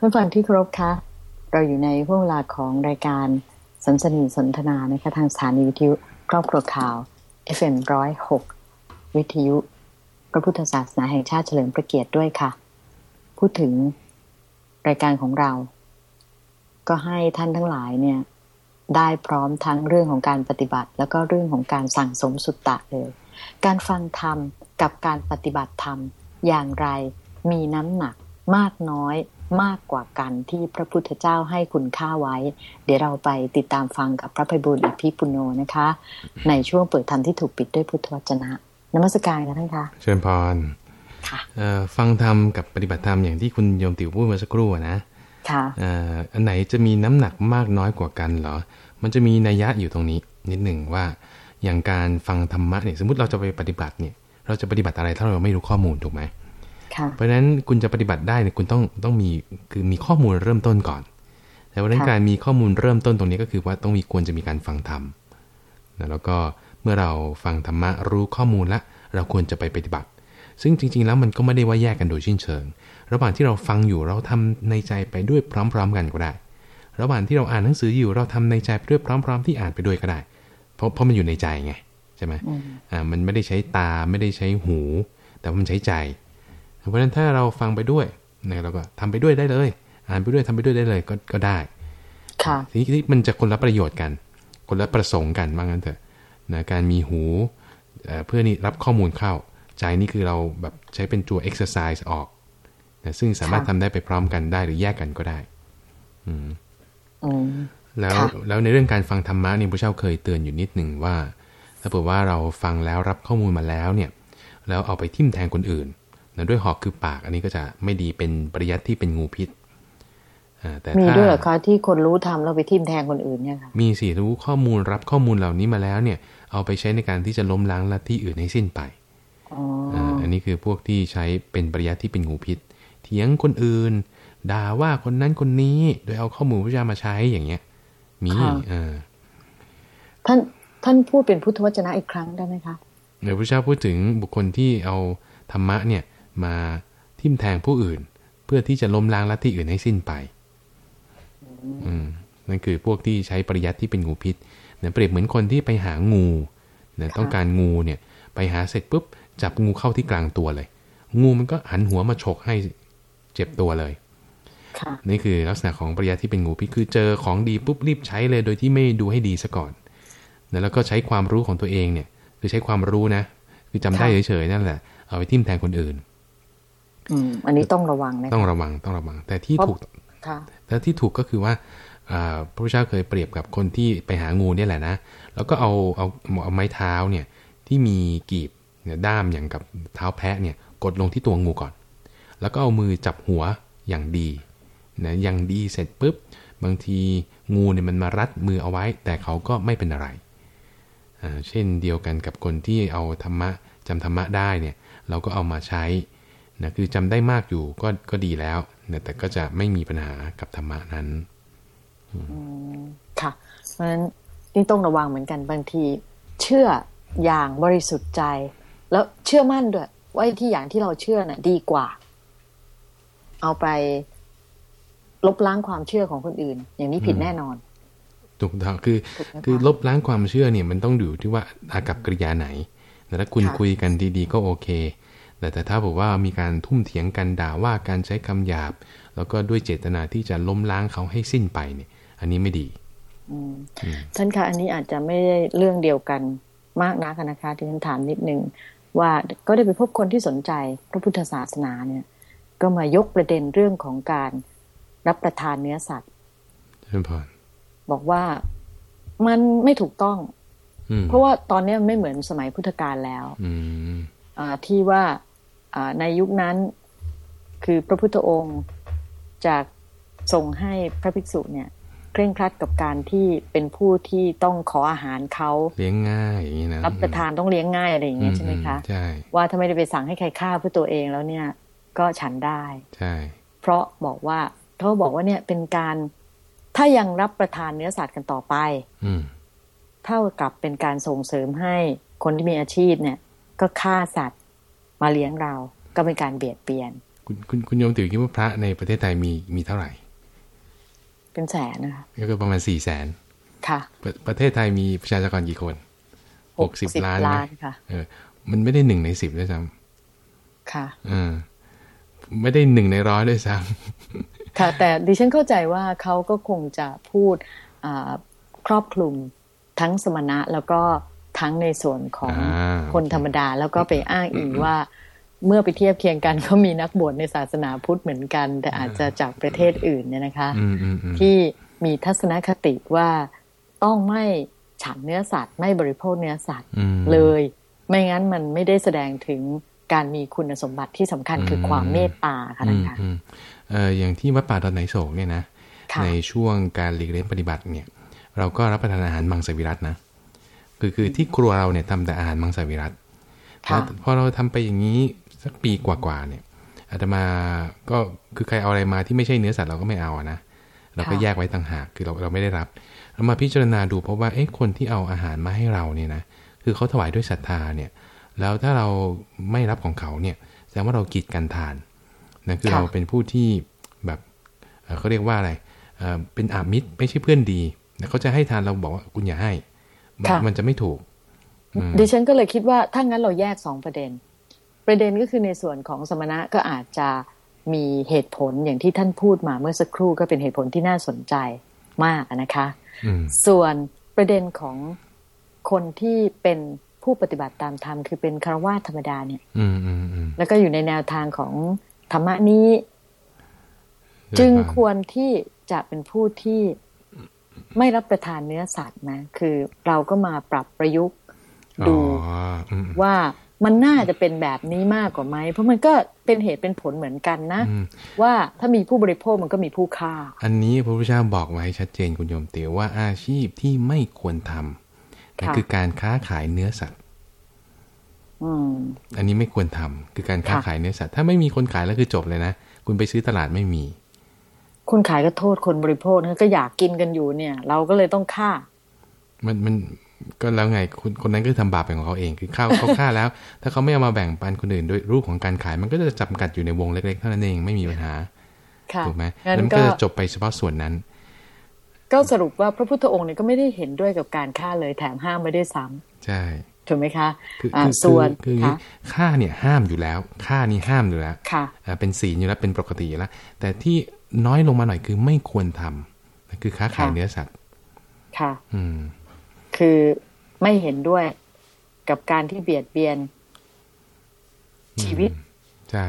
ท่านฟังที่เคารพคะเราอยู่ในห่วงเวลาของรายการสันสนีสนทนานะคะทางสถานีวิทยุครอบครัวข่าว FM106 วิทยุ พระพุทธศาสนาแห่งชาติเฉลิมพระเกียรติด้วยค่ะ พูดถึงรายการของเรา ก็ให้ท่านทั้งหลายเนี่ยได้พร้อมทั้งเรื่องของการปฏิบัติ แล้วก็เรื่องของการสั่งสมสุตตะเลย การฟังธรรมกับการปฏิบัติธรรมอย่างไรมีน้ำหนัก มากน้อยมากกว่ากันที่พระพุทธเจ้าให้คุณค่าไว้ เดี๋ยวเราไปติดตามฟังกับพระภัยบุญอภิปุโนนะคะ ในช่วงเปิดธรรมที่ถูกปิดด้วยพุทธวจนะนมัสการค่ะท่านคะเชิญพรค่ะเอ่อฟังธรรมกับปฏิบัติธรรมอย่างที่คุณโยมติ๋วพูดเมื่อสักครู่อะนะค่ะเอ่ออันไหนจะมีน้ำหนักมากน้อยกว่ากันเหรอ มันจะมีนัยยะอยู่ตรงนี้ นิดหนึ่งว่าอย่างการฟังธรรมะเนี่ยสมมติเราจะไปปฏิบัติเนี่ย เราจะปฏิบัติอะไรถ้าเราไม่รู้ข้อมูลถูกไหมค่ะ เพราะฉะนั้นคุณจะปฏิบัติได้เนี่ยคุณต้องต้องมีคือมีข้อมูลเริ่มต้นก่อน แต่วันนั้นค่ะการมีข้อมูลเริ่มต้นตรงนี้ก็คือว่าต้องมีควรจะมีการฟังธรรมนะแล้วก็เมื่อเราฟังธรรมะรู้ข้อมูลแล้วเราควรจะไปปฏิบัติ ซึ่งจริง ๆ แล้วมันก็ไม่ได้ว่าแยกกันโดยสิ้นเชิง ระหว่างที่เราฟังอยู่เราทำในใจไปด้วยพร้อม ๆ กันก็ได้ ระหว่างที่เราอ่านหนังสืออยู่เราทำในใจไปด้วยพร้อม ๆ ที่อ่านไปด้วยก็ได้ เพราะเพราะมันอยู่ในใจไงใช่ไหมอืมอ่ามันไม่ได้ใช้ตาไม่ได้ใช้หู แต่ว่ามันใช้ใจ เพราะฉะนั้นถ้าเราฟังไปด้วยนะเราก็ทำไปด้วยได้เลย อ่านไปด้วยทำไปด้วยได้เลยก็ก็ได้ ค่ะทีนี้ที่มันจะคนละประโยชน์กัน คนละประสงค์กันว่างั้นเถอะนะการมีหูเอ่อเพื่อนี่รับข้อมูลเข้า ใจนี่คือเราแบบใช้เป็นตัว exercise ออกนะซึ่งสามารถค่ะทำได้ไปพร้อมกันได้หรือแยกกันก็ได้ อืมอืมแล้วค่ะแล้วในเรื่องการฟังธรรมะเนี่ยพระเจ้าเคยเตือนอยู่นิดหนึ่งว่า ถ้าเผื่อว่าเราฟังแล้วรับข้อมูลมาแล้วเนี่ย แล้วเอาไปทิ่มแทงคนอื่น นะด้วยหอกคือปากอันนี้ก็จะไม่ดีเป็นปริยัติที่เป็นงูพิษอ่าแต่มีถ้าด้วยเหรอคะที่คนรู้ทำแล้วไปทิ่มแทงคนอื่นเนี่ยค่ะมีสิรู้ข้อมูลรับข้อมูลเหล่านี้มาแล้วเนี่ย เอาไปใช้ในการที่จะล้มล้างลัทธิอื่นให้สิ้นไปอ๋ออ่าอันนี้คือพวกที่ใช้เป็นปริยัติที่เป็นงูพิษ เถียงคนอื่นด่าว่าคนนั้นคนนี้โดยเอาข้อมูลพระเจ้ามาใช้อย่างเงี้ย มีอ่าท่านท่านพูดเป็นพุทธวจนะอีกครั้งได้ไหมคะในพระเจ้าพูดถึงบุคคลที่เอาธรรมะเนี่ย มาทิ่มแทงผู้อื่น เพื่อที่จะล้มล้างลัทธิอื่นให้สิ้นไป อืมนั่นคือพวกที่ใช้ปริยัติที่เป็นงูพิษเนี่ยเปรียบเหมือนคนที่ไปหางูเนี่ยค่ะต้องการงูเนี่ย ไปหาเสร็จปุ๊บจับงูเข้าที่กลางตัวเลย งูมันก็หันหัวมาฉกให้เจ็บตัวเลยค่ะนี่คือลักษณะของปริยัติที่เป็นงูพิษคือเจอของดีปุ๊บรีบใช้เลยโดยที่ไม่ดูให้ดีซะก่อนนะแล้วก็ใช้ความรู้ของตัวเองเนี่ย คือใช้ความรู้นะ คือจำได้ค่ะเฉยๆนั่นแหละ เอาไปทิ่มแทงคนอื่น อืมอันนี้ต้องระวังนะต้องคะระวังต้องระวัง แต่ที่เพราะถูกค่ะแต่ที่ถูกก็คือว่าอ่าพระพุทธเจ้าเคยเปรียบกับคนที่ไปหางูเนี่ยแหละนะ แล้วก็เอาเอาเอาไม้เท้าเนี่ยที่มีกีบเนี่ยด้ามอย่างกับเท้าแพะเนี่ยกดลงที่ตัวงูก่อน แล้วก็เอามือจับหัวอย่างดีนะอย่างดีเสร็จปุ๊บบางทีงูเนี่ยมันมารัดมือเอาไว้ แต่เขาก็ไม่เป็นอะไรอ่าเช่นเดียวกันกับคนที่เอาธรรมะจำธรรมะได้เนี่ยเราก็เอามาใช้ นะคือจำได้มากอยู่ก็ก็ดีแล้วนะแต่ก็จะไม่มีปัญหากับธรรมะนั้นค่ะ เพราะฉะนั้นนี่ต้องระวังเหมือนกันบางที เชื่ออย่างบริสุทธิ์ใจ แล้วเชื่อมั่นด้วยว่าไอ้ที่อย่างที่เราเชื่อน่ะ ดีกว่า เอาไปลบล้างความเชื่อของคนอื่น อย่างนี้ผิดแน่นอนถูกต้องคือถูกไหมคะคือลบล้างความเชื่อเนี่ยมันต้องอยู่ที่ว่าอากับกริยาไหนแต่ถ้าคุณค่ะคุยกันดีๆก็โอเค แต่แต่ถ้าบอกว่ามีการทุ่มเถียงกันด่าว่าการใช้คำหยาบ แล้วก็ด้วยเจตนาที่จะล้มล้างเขาให้สิ้นไปเนี่ย อันนี้ไม่ดีอืมท่านคะอันนี้อาจจะไม่ได้เรื่องเดียวกันมากนักนะคะที่ฉันถามนิดนึงว่าก็ได้ไปพบคนที่สนใจพระพุทธศาสนาเนี่ย ก็มายกประเด็นเรื่องของการรับประทานเนื้อสัตว์เชิญพรบอกว่ามันไม่ถูกต้องอืมเพราะว่าตอนนี้มันไม่เหมือนสมัยพุทธกาลแล้วอืมอ่าที่ว่าอ่า ในยุคนั้นคือพระพุทธองค์จากส่งให้พระภิกษุเนี่ยเคร่งครัดกับการที่เป็นผู้ที่ต้องขออาหารเขาเลี้ยงง่ายอย่างนี้นะรับประทานต้องเลี้ยงง่ายอะไรอย่างเงี้ยใช่ไหมคะใช่ว่าถ้าไม่ได้ไปสั่งให้ใครฆ่าเพื่อตัวเองแล้วเนี่ย ก็ฉันได้ใช่เพราะบอกว่าเขาบอกว่าเนี่ยเป็นการถ้ายังรับประทานเนื้อสัตว์กันต่อไป อืมเท่ากับเป็นการส่งเสริมให้คนที่มีอาชีพเนี่ย ก็ฆ่าสัตว์ มาเลี้ยงเราก็เป็นการเบียดเบียน คุณคุณคุณโยมติ๋วคิดว่าพระในประเทศไทยมีมีเท่าไหร่ เป็นแสนนะคะก็คือประมาณสี่แสนค่ะประประเทศไทยมีประชากรกี่คนหกสิบ60ล้านล้านะนค่ะเออ มันไม่ได้หนึ่งในสิบด้วยซ้ค่ะำเออไม่ได้หนึ่งในร้อยด้วยซ้ค่ะ แต่ดิฉันเข้าใจว่าเขาก็คงจะพูดอ่าครอบคลุมทั้งสมณะแล้วก็ ทั้งในส่วนของอ่าคนธรรมดา แล้วก็ไปอ้างอิงว่าเมื่อไปเทียบเคียงกันก็มีนักบวชในศาสนาพุทธเหมือนกัน แต่อาจจะจากประเทศอื่นเนี่ยนะคะำอืมอืมอืมที่มีทัศนคติว่าต้องไม่ฉันเนื้อสัตว์ ไม่บริโภคเนื้อสัตว์อืมเลย ไม่งั้นมันไม่ได้แสดงถึงการมีคุณสมบัติที่สำคัญคือความเมตตาค่ะอืท่านมคะอืมเอออย่างที่วัดป่าดอนไหนโศกเนี่ยนะค่ะในช่วงการหลีกเลี่ยงปฏิบัติเนี่ย เราก็รับประทานอาหารมังสวิรัตนะ คือคือที่ครัวเราเนี่ยทำแต่อาหารมังสวิรัตค่ะพอเราทำไปอย่างนี้สักปีกว่าๆเนี่ยอาตมาก็คือใครเอาอะไรมาที่ไม่ใช่เนื้อสัตว์เราก็ไม่เอาอะนะเราก็ค่ะแยกไว้ต่างหากคือเราเราไม่ได้รับเรามาพิจารณาดูเพราะว่าเอ๊ะคนที่เอาอาหารมาให้เราเนี่ยนะคือเขาถวายด้วยศรัทธาเนี่ย แล้วถ้าเราไม่รับของเขาเนี่ยแสดงว่าเรากีดกันทานนะคือค่ะเราเป็นผู้ที่แบบเอ่อเขาเรียกว่าอะไรเอ่อเป็นอามิตรไม่ใช่เพื่อนดีนะเขาจะให้ทานเราบอกว่าคุณอย่าให้ มันค่ะมันจะไม่ถูกอืมดิฉันก็เลยคิดว่าถ้างั้นเราแยกสองประเด็น ประเด็นก็คือในส่วนของสมณะก็อาจจะมีเหตุผลอย่างที่ท่านพูดมาเมื่อสักครู่ก็เป็นเหตุผลที่น่าสนใจมากนะคะอืมส่วนประเด็นของคนที่เป็นผู้ปฏิบัติตามธรรมคือเป็นคารวาสธรรมดาเนี่ยอืมอืมอืมแล้วก็อยู่ในแนวทางของธรรมะนี้ จึงควรที่จะเป็นผู้ที่ ไม่รับประทานเนื้อสัตว์นะ คือเราก็มาปรับประยุกต์ดูอ๋ออืมว่ามันน่าจะเป็นแบบนี้มากกว่าไหม เพราะมันก็เป็นเหตุเป็นผลเหมือนกันนะอืมว่าถ้ามีผู้บริโภคมันก็มีผู้ฆ่า อันนี้พระพุทธเจ้าบอกไว้ชัดเจนคุณโยมเตียวว่าอาชีพที่ไม่ควรทำนั่นค่ะคือการค้าขายเนื้อสัตว์อืมอันนี้ไม่ควรทำคือการค้าค่ะขายเนื้อสัตว์ถ้าไม่มีคนขายแล้วคือจบเลยนะ คุณไปซื้อตลาดไม่มี คนขายก็โทษคนบริโภคนะก็อยากกินกันอยู่เนี่ย เราก็เลยต้องฆ่า มันมันก็แล้วไงคนคนนั้นก็ทำบาปเป็นของเขาเองคือข้าวเขาฆ่าแล้ว ถ้าเขาไม่เอามาแบ่งปันคนอื่นด้วยรูปของการขาย มันก็จะจำกัดอยู่ในวงเล็กๆเท่านั้นเองไม่มีปัญหาค่ะถูกไหมงั้นแล้วมันก็ก็จะจบไปเฉพาะส่วนนั้น ก็สรุปว่าพระพุทธองค์เนี่ยก็ไม่ได้เห็นด้วยกับการฆ่าเลยแถมห้ามไม่ได้ซ้ำใช่ถูกไหมคะคืออ่าคือส่วนคือคืออย่างนี้ค่ะฆ่าเนี่ยห้ามอยู่แล้วฆ่านี่ห้ามอยู่แล้วค่ะอ่าเป็นศีลอยู่แล้วเป็นปกติอยู่แล้วแต่ที่ น้อยลงมาหน่อยคือไม่ควรทำคือค้าขายค่ะเนื้อสัตว์ ค่ะ อืม คือไม่เห็นด้วยกับการที่เบียดเบียน ชีวิต ใช่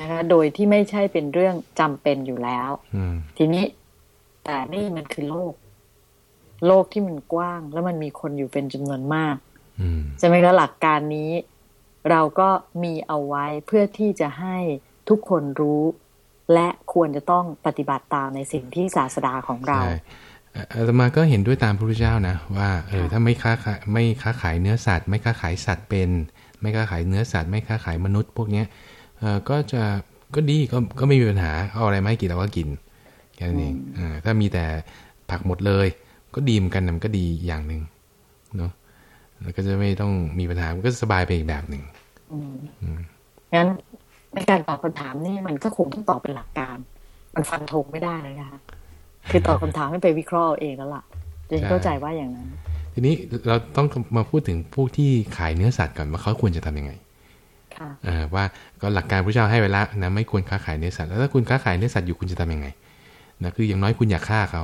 นะคะ โดยที่ไม่ใช่เป็นเรื่องจำเป็นอยู่แล้วอืมทีนี้ แต่นี่มันคือโลก โลกที่มันกว้าง แล้วมันมีคนอยู่เป็นจำนวนมากอืมใช่ไหมคะหลักการนี้ เราก็มีเอาไว้เพื่อที่จะให้ทุกคนรู้ และควรจะต้องปฏิบัติตามในสิ่งที่ศาสดาของเราใช่อะอาตมาก็เห็นด้วยตามพระพุทธเจ้านะ ว่าเออค่ะถ้าไม่ค้าขายไม่ค้าขายเนื้อสัตว์ ไม่ค้าขายสัตว์เป็น ไม่ค้าขายเนื้อสัตว์ ไม่ค้าขายมนุษย์ พวกเนี้ยเออก็จะก็ดีก็ก็ไม่มีปัญหาเอาอะไรมาให้กินเราก็กินแค่นั้นเองอ่าถ้ามีแต่ผักหมดเลย ก็ดีเหมอนกันนะมันก็ดีอย่างหนึ่งเนาะแล้วก็จะไม่ต้องมีปัญหามันก็สบายไปอีกแบบหนึ่งงั้น ในการตอบคำถามนี่มันก็คงต้องตอบเป็นหลักการ มันฟันธงไม่ได้เลยนะคะคือตอบคำถามให้ไปวิเคราะห์เอาเองแล้วล่ะเจนเข้าใจว่าอย่างนั้น ทีนี้เราต้องมาพูดถึงพวกที่ขายเนื้อสัตว์ก่อนว่าเขาควรจะทำยังไงค่ะเออว่าก็หลักการพระเจ้าให้ไว้ละนะไม่ควรค้าขายเนื้อสัตว์แล้วถ้าคุณค้าขายเนื้อสัตว์อยู่คุณจะทำยังไงนะคืออย่างน้อยคุณอยากฆ่าเขา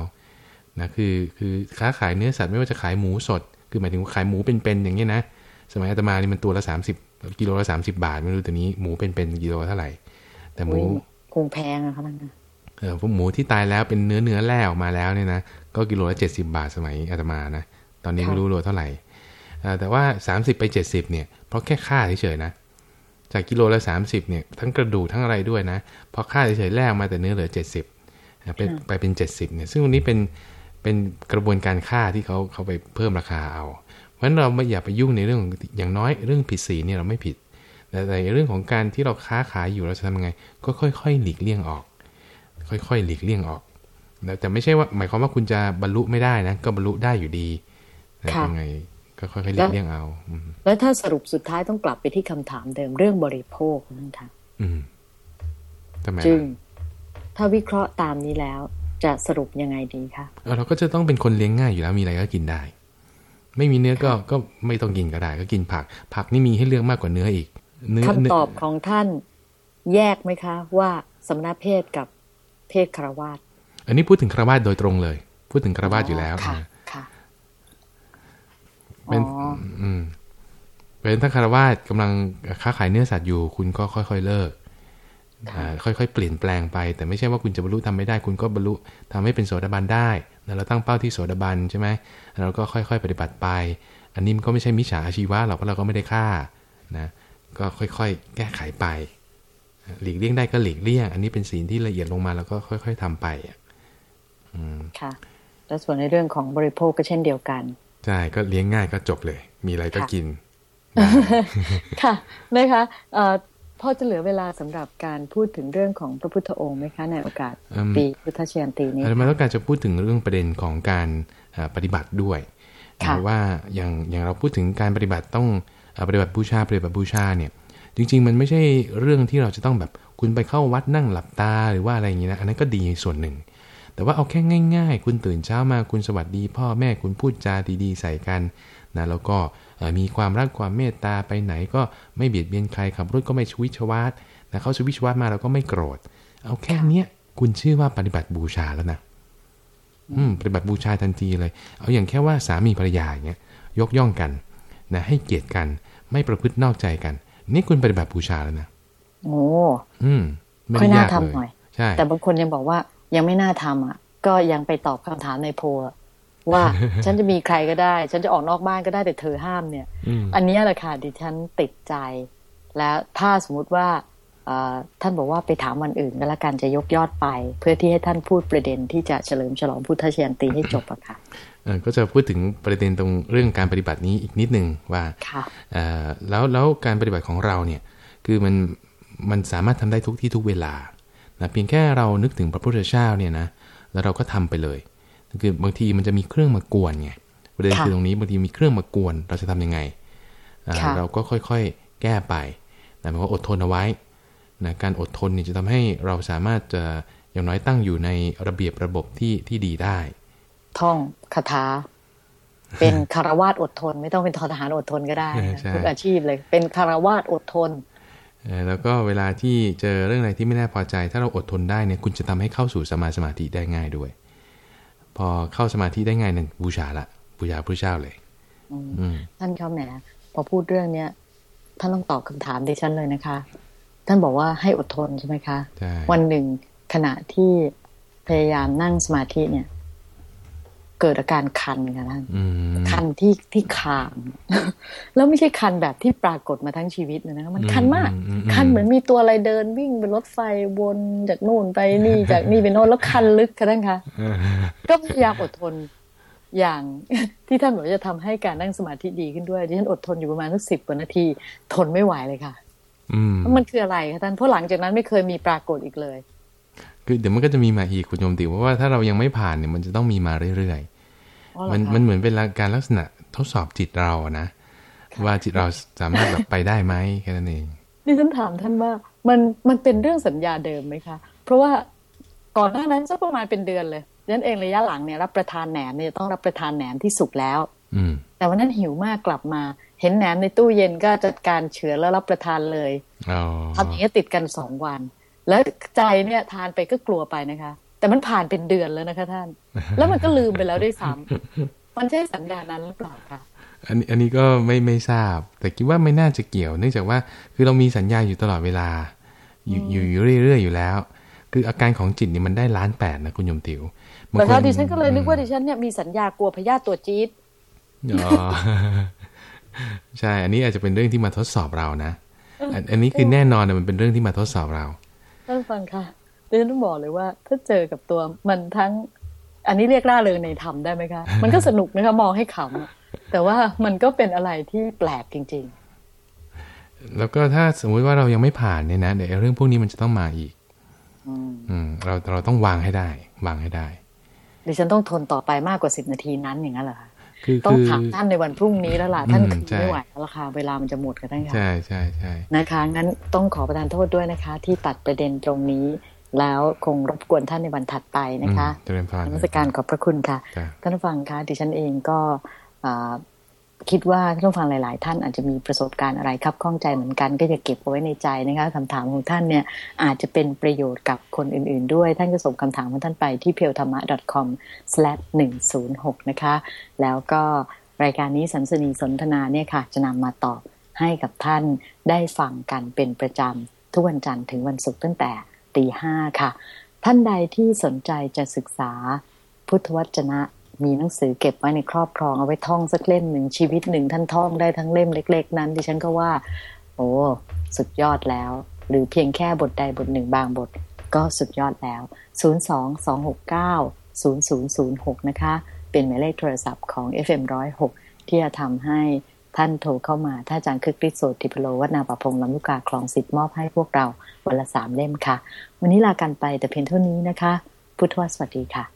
นะคือคือค้าขายเนื้อสัตว์ไม่ว่าจะขายหมูสด คือหมายถึงว่าขายหมูเป็นๆอย่างนี้ยนะ สมัยอาตมานี่มันตัวละ 30 กิโลละ30บาท ไม่รู้ตัวนี้หมูเป็นๆกิโลเท่าไหร่ แต่หมูอุ๊ยคงแพงอะคะนั่นนะเออพวกหมูที่ตายแล้วเป็นเนื้อเนื้อแล่ออกมาแล้วเนี่ยนะก็กิโลละ70บาทสมัยอาตมานะตอนนี้ไม่รู้โลเท่าไหร่เออแต่ว่า30ไป70เนี่ยเพราะแค่ค่าเฉยๆนะจากกิโลละ30เนี่ยทั้งกระดูกทั้งอะไรด้วยนะพอค่าเฉยๆแลกมาแต่เนื้อเหลือ70นะเป็นไปเป็น70เนี่ยซึ่งวันนี้เป็นเป็นกระบวนการค่าที่เขาเขาไปเพิ่มราคาเอาเพ ราะฉะนั้นเราไม่อย่าไปยุ่งในเรื่องของอย่างน้อยเรื่องผิดศีลเนี่ยเราไม่ผิด แต่ในเรื่องของการที่เราค้าขายอยู่เราจะทำยังไง ก็ค่อยๆหลีกเลี่ยงออก ค่อยๆหลีกเลี่ยงออกแต่แต่ไม่ใช่ว่า หมายความว่าคุณจะบรรลุไม่ได้นะก็บรรลุได้อยู่ดีแต่ค่ะยังไงก็ค่อยๆหลีกเลี่ยงเอาอืมแล้วถ้าสรุปสุดท้ายต้องกลับไปที่คำถามเดิมเรื่องบริโภคนั่นค่ะอืมทำไมจึงล่ะถ้าวิเคราะห์ตามนี้แล้ว จะสรุปยังไงดีคะเออเราก็จะต้องเป็นคนเลี้ยงง่ายอยู่แล้วมีอะไรก็กินได้ ไม่มีเนื้อก็ก็ไม่ต้องกินก็ได้ ก็กินผัก ผักนี่มีให้เลือกมากกว่าเนื้ออีกเนื้อคำเนื้ตอบของท่านแยกไหมคะ ว่าสมณเพศกับเพศคารวาสอันนี้พูดถึงคารวาสโดยตรงเลย พูดถึงคารวาสอยู่แล้วค่ะนะค่ะเป็นอ๋ออืมเป็นถ้าคารวาสกำลังค้าขายเนื้อสัตว์อยู่ คุณก็ค่อย ๆ เลิกค่ะอ่าค่อยๆเปลี่ยนแปลงไป แต่ไม่ใช่ว่าคุณจะบรรลุทำไม่ได้ คุณก็บรรลุทำให้เป็นโสดาบันได้นะ เราตั้งเป้าที่โสดาบันใช่ไหมเราก็ค่อยๆ ปฏิบัติไป อันนี้มันก็ไม่ใช่มิจฉาอาชีวะหรอกเพราะเราก็ไม่ได้ฆ่านะก็ค่อยๆ แก้ไขไป หลีกเลี่ยงได้ก็หลีกเลี่ยง อันนี้เป็นสิ่งที่ละเอียดลงมาแล้วก็ค่อย ๆทำไปอะอืมค่ะแล้วส่วนในเรื่องของบริโภคก็เช่นเดียวกันใช่ก็เลี้ยงง่ายก็จบเลย มีอะไรก็ค่ะกินค่ะนะคะเอ่อ พ่อจะเหลือเวลาสำหรับการพูดถึงเรื่องของพระพุทธองค์ไหมคะในโอกาสอืมปีพุทธเชียนตีนี้อาตมาต้องการจะพูดถึงเรื่องประเด็นของการเอ่อปฏิบัติด้วยค่ะนะว่าอย่างอย่างเราพูดถึงการปฏิบัติต้องเอ่อปฏิบัติบูชาปฏิบัติบูชาเนี่ยจริง ๆ มันไม่ใช่เรื่องที่เราจะต้องแบบคุณไปเข้าวัดนั่งหลับตาหรือว่าอะไรอย่างนี้นะอันนั้นก็ดีส่วนหนึ่ง แต่ว่าเอาแค่ง่าย ๆ คุณตื่นเช้ามาคุณสวัสดี พ่อแม่คุณพูดจาดีๆ ใส่กันนะแล้วก็เอ่อ มีความรักความเมตตาไปไหนก็ไม่เบียดเบียนใครขับรถก็ไม่ชวิชวาดนะเขาชวิชวาดมาเราก็ไม่โกรธ เอาแค่เนี้ยคุณชื่อว่าปฏิบัติบูชาแล้วนะอืมปฏิบัติบูชาทันทีเลย เอาอย่างแค่ว่าสามีภรรยาอย่างเงี้ยยกย่องกันนะให้เกียรติกัน ไม่ประพฤตินอกใจกัน นี่คุณปฏิบัติบูชาแล้วนะโอ้อืมไม่ค่อได้ยน่ายากทำเลยหน่อยใช่แต่บางคนยังบอกว่ายังไม่น่าทำอะ ก็ยังไปตอบคำถามในโพลอะ ว่าฉันจะมีใครก็ได้ ฉันจะออกนอกบ้านก็ได้แต่เธอห้ามเนี่ยอืมอันเนี้ยแหละค่ะดิฉันติดใจ แล้วถ้าสมมุติว่าเอ่อท่านบอกว่าไปถามวันอื่นก็แล้วกันจะยกยอดไป เพื่อที่ให้ท่านพูดประเด็นที่จะเฉลิมฉลองพุทธเชียนตีให้จบอะค่ะเออก็จะพูดถึงประเด็นตรงเรื่องการปฏิบัตินี้อีกนิดนึงว่าค่ะเอ่อแล้วแล้วการปฏิบัติของเราเนี่ยคือมันมันสามารถทำได้ทุกที่ทุกเวลานะเพียงแค่เรานึกถึงพระพุทธเจ้าเนี่ยนะแล้วเราก็ทำไปเลย คือบางทีมันจะมีเครื่องมากวนไงประเด็นค่ะคือตรงนี้บางทีมีเครื่องมากวน เราจะทำยังไงอ่าค่ะเราก็ค่อยๆแก้ไปนะหมายความว่าอดทนเอาไว้นะการอดทนเนี่ยจะทำให้เราสามารถจะอย่างน้อยตั้งอยู่ในระเบียบระบบที่ที่ดีได้ ท่องคาถาเป็นคารวาสอดทน ไม่ต้องเป็นทอทหารอดทนก็ได้นะใช่ทุกอาชีพเลย เป็นคารวาสอดทนเอ่อแล้วก็เวลาที่เจอเรื่องอะไรที่ไม่น่าพอใจ ถ้าเราอดทนได้เนี่ยคุณจะทำให้เข้าสู่สมาสมาธิได้ง่ายด้วย พอเข้าสมาธิได้ง่ายนั่นบูชาละบูชาพระเจ้าเลยอืมท่านเขาแหมพอพูดเรื่องเนี้ยท่านต้องตอบคำถามดิฉันเลยนะคะ ท่านบอกว่าให้อดทนใช่ไหมคะใช่วันหนึ่งขณะที่พยายามนั่งสมาธิเนี่ย เกิดอาการคันค่ะท่านอืมคันที่ที่คาง แล้วไม่ใช่คันแบบที่ปรากฏมาทั้งชีวิตเลยนะคะมันคันมากอืคันเหมือนมีตัวอะไรเดินวิ่งบนรถไฟวนจากนู่นไปนี่จากนี่ไปโน่นแล้วคันลึกค่ะท่านคะเออก็พยายามอดทนอย่างที่ท่านบอกว่าจะทำให้การนั่งสมาธิดีขึ้นด้วยดิฉันอดทนอยู่ประมาณสักสิบกว่านาที ทนไม่ไหวเลยค่ะอืมมันคืออะไรคะท่านเพราะหลังจากนั้นไม่เคยมีปรากฏอีกเลย คือเดี๋ยวมันก็จะมีมาอีกคุณโยมติเพราะว่าถ้าเรายังไม่ผ่านเนี่ยมันจะต้องมีมาเรื่อยอ๋อเหรอๆ มันคะมันเหมือนเป็นการลักษณะทดสอบจิตเราอะนะว่าจิตเราสามารถแบบไปได้ไหมแค่นั้นเองดิฉันถามท่านว่ามันมันเป็นเรื่องสัญญาเดิมไหมคะ เพราะว่าก่อนหน้านั้นสักประมาณเป็นเดือนเลยดิฉันเองระยะหลังเนี่ยรับประทานแหนมเนี่ยต้องรับประทานแหนมที่สุกแล้ว อืมแต่วันนั้นหิวมากกลับมา เห็นแหนมในตู้เย็นก็จัดการเฉือนแล้วรับประทานเลยอ๋อทำอย่างนี้ยติดกันสองวัน แล้วใจเนี่ยทานไปก็กลัวไปนะคะ แต่มันผ่านเป็นเดือนแล้วนะคะท่าน แล้วมันก็ลืมไปแล้วด้วยซ้ำมันใช่สัญญานั้นหรือเปล่าคะอันนี้อันนี้ก็ไม่ไม่ทราบ แต่คิดว่าไม่น่าจะเกี่ยวเนื่องจากว่าคือเรามีสัญญาอยู่ตลอดเวลา อยู่อยู่อยู่เรื่อยๆอยู่แล้ว คืออาการของจิตนี่มันได้ล้านแปดนะคุณโยมติ๋วบางแต่คถ้าดิฉันก็เลยนึกว่าดิฉันเนี่ยมีสัญญากลัวพยาธิตัวจี๊ดอ๋อใช่ อันนี้อาจจะเป็นเรื่องที่มาทดสอบเรานะ อันอันนี้คือแน่นอนนะมันเป็นเรื่องที่มาทดสอบเราท่านฟังค่ะ ดิฉันต้องบอกเลยว่า ถ้าเจอกับตัวมันทั้ง อันนี้เรียกล่าเริงในธรรมได้ไหมคะ มันก็สนุกนะคะมองให้ขำอะแต่ว่ามันก็เป็นอะไรที่แปลกจริงแล้วก็ถ้าสมมุติว่าเรายังไม่ผ่านเนี่ยนะเดี๋ยวเรื่องพวกนี้มันจะต้องมาอีกๆอืมอืมเราเราต้องวางให้ได้ วางให้ได้ดิฉันต้องทนต่อไปมากกว่าสิบนาทีนั้นอย่างนั้นเหรอคะคือต้องคือถามท่านในวันพรุ่งนี้แล้วล่ะท่านอืมคือใช่ไม่ไหวแล้วล่ะค่ะเวลามันจะหมดกันท่านค่ะใช่ใช่ใช่นะคะงั้นต้องขอประทานโทษด้วยนะคะ ที่ตัดประเด็นตรงนี้ แล้วคงรบกวนท่านในวันถัดไปนะคะอืมเจริญพรนมัสการขอบพระคุณค่ะจ้ะท่านผู้ฟังคะดิฉันเองก็อ่าคิดว่าท่านผู้ฟังหลาย ๆ ท่านอาจจะมีประสบการณ์อะไรครับข้องใจเหมือนกันก็จะเก็บเอาไว้ในใจนะคะคำถามของท่านเนี่ยอาจจะเป็นประโยชน์กับคนอื่น ๆ ด้วย ท่านก็ส่งคำถามของท่านไปที่ p e e l t h a m a c o m 106นะคะ แล้วก็รายการนี้สันสนีสนทนาเนี่ยค่ะ จะนำมาตอบให้กับท่านได้ฟังกันเป็นประจำทุกวันจันทร์ถึงวันศุกร์ตั้งแต่ ตีห้าค่ะ ท่านใดที่สนใจจะศึกษาพุทธวจนะมีหนังสือเก็บไว้ในครอบครองเอาไว้ท่องสักเล่มหนึ่งชีวิตหนึ่งท่านท่องได้ทั้งเล่มเล็ก ๆ นั้น ดิฉันก็ว่า โอ้สุดยอดแล้ว หรือเพียงแค่บทใดบทหนึ่งบางบทก็สุดยอดแล้ว 022690006 นะคะ เป็นหมายเลขโทรศัพท์ของ FM106 ที่จะทำให้ ท่านโทรเข้ามาท่านอาจารย์คึกฤทธิ์โสติพโลวัฒนาประพงษ์ลำลูกกาคลองสิทธิ์มอบให้พวกเราวันละสามเล่มค่ะ วันนี้ลากันไปแต่เพียงเท่านี้นะคะ พุทธวสวัสดีค่ะ